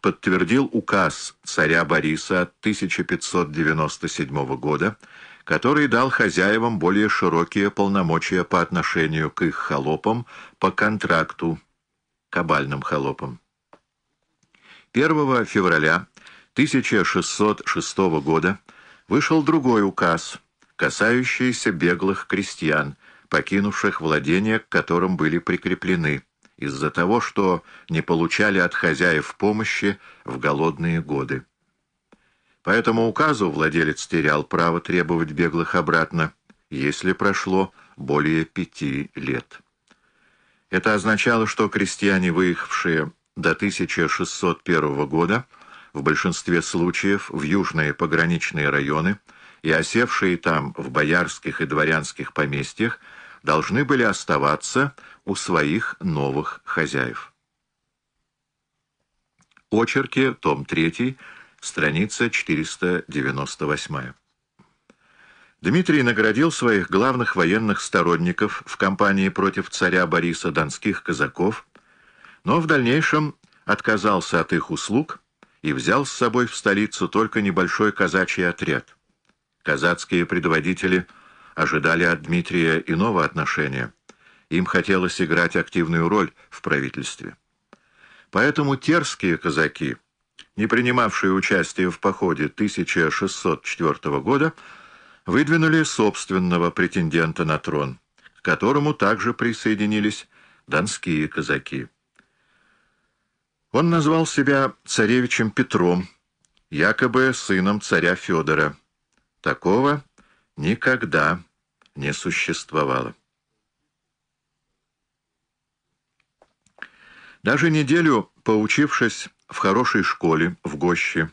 подтвердил указ царя Бориса от 1597 года, который дал хозяевам более широкие полномочия по отношению к их холопам по контракту, кабальным холопам. 1 февраля 1606 года вышел другой указ, касающийся беглых крестьян, покинувших владения, к которым были прикреплены, из-за того, что не получали от хозяев помощи в голодные годы. По этому указу владелец терял право требовать беглых обратно, если прошло более пяти лет. Это означало, что крестьяне, выехавшие до 1601 года, в большинстве случаев в южные пограничные районы и осевшие там в боярских и дворянских поместьях, должны были оставаться у своих новых хозяев. Очерки, том 3, страница 498. Дмитрий наградил своих главных военных сторонников в кампании против царя Бориса донских казаков, но в дальнейшем отказался от их услуг и взял с собой в столицу только небольшой казачий отряд. Казацкие предводители ожидали от Дмитрия иного отношения. Им хотелось играть активную роль в правительстве. Поэтому терские казаки, не принимавшие участие в походе 1604 года, выдвинули собственного претендента на трон, к которому также присоединились донские казаки. Он назвал себя царевичем Петром, якобы сыном царя Федора. Такого никогда не существовало. Даже неделю поучившись в хорошей школе в Гоще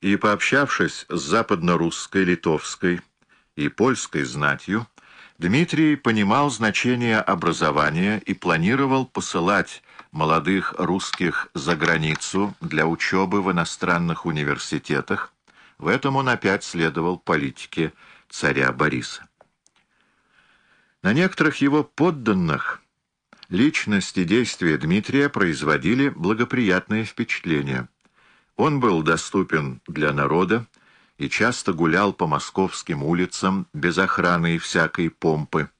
и пообщавшись с западно-русской, литовской и польской знатью, Дмитрий понимал значение образования и планировал посылать молодых русских за границу для учебы в иностранных университетах. В этом он опять следовал политике царя Бориса. На некоторых его подданных личность и действия Дмитрия производили благоприятное впечатление. Он был доступен для народа и часто гулял по московским улицам без охраны и всякой помпы.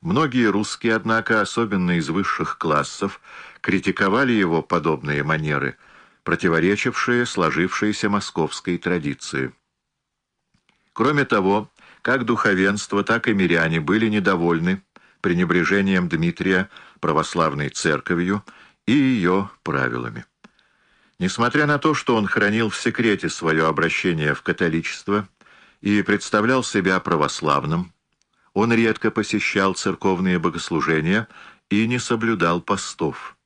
Многие русские, однако, особенно из высших классов, критиковали его подобные манеры, противоречившие сложившейся московской традиции. Кроме того, как духовенство, так и миряне были недовольны пренебрежением Дмитрия православной церковью и ее правилами. Несмотря на то, что он хранил в секрете свое обращение в католичество и представлял себя православным, он редко посещал церковные богослужения и не соблюдал постов.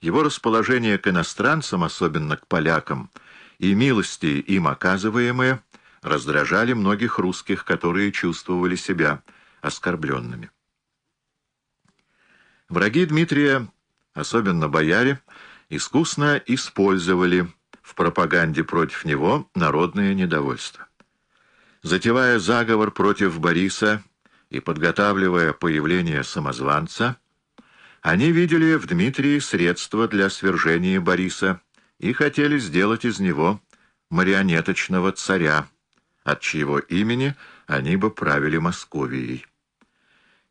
Его расположение к иностранцам, особенно к полякам, и милости им оказываемые, раздражали многих русских, которые чувствовали себя оскорбленными. Враги Дмитрия, особенно бояре, искусно использовали в пропаганде против него народное недовольство. Затевая заговор против Бориса, и подготавливая появление самозванца, они видели в Дмитрии средства для свержения Бориса и хотели сделать из него марионеточного царя, от чьего имени они бы правили Московией.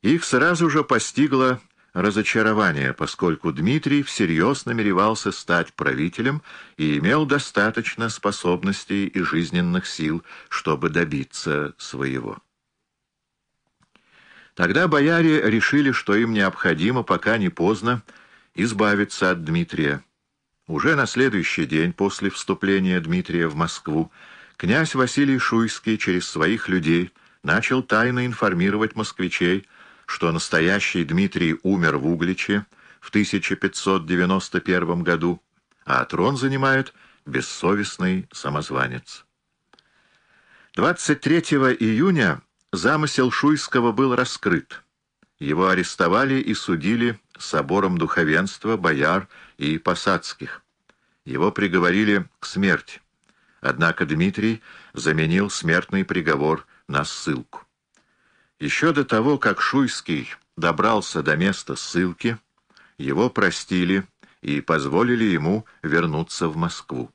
Их сразу же постигло разочарование, поскольку Дмитрий всерьез намеревался стать правителем и имел достаточно способностей и жизненных сил, чтобы добиться своего. Тогда бояре решили, что им необходимо, пока не поздно, избавиться от Дмитрия. Уже на следующий день после вступления Дмитрия в Москву князь Василий Шуйский через своих людей начал тайно информировать москвичей, что настоящий Дмитрий умер в Угличе в 1591 году, а трон занимает бессовестный самозванец. 23 июня Замысел Шуйского был раскрыт. Его арестовали и судили собором духовенства, бояр и посадских. Его приговорили к смерти. Однако Дмитрий заменил смертный приговор на ссылку. Еще до того, как Шуйский добрался до места ссылки, его простили и позволили ему вернуться в Москву.